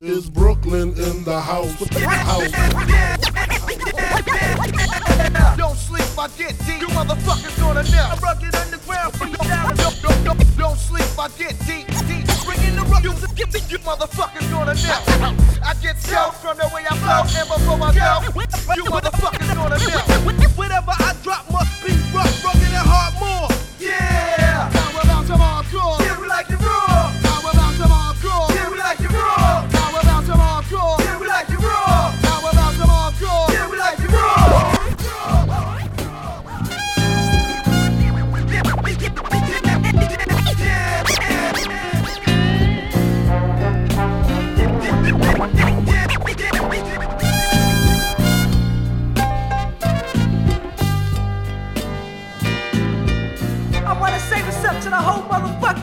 Is Brooklyn in the house? house. Don't sleep, I get deep. You motherfuckers gonna know. I'm rugged underground. Don't, don't, don't, don't sleep, I get deep, deep. Bringing the ruck. You, you motherfuckers gonna know. I get so from the way I flow, and before I go, you motherfuckers I wanna say what's up to the whole motherfucking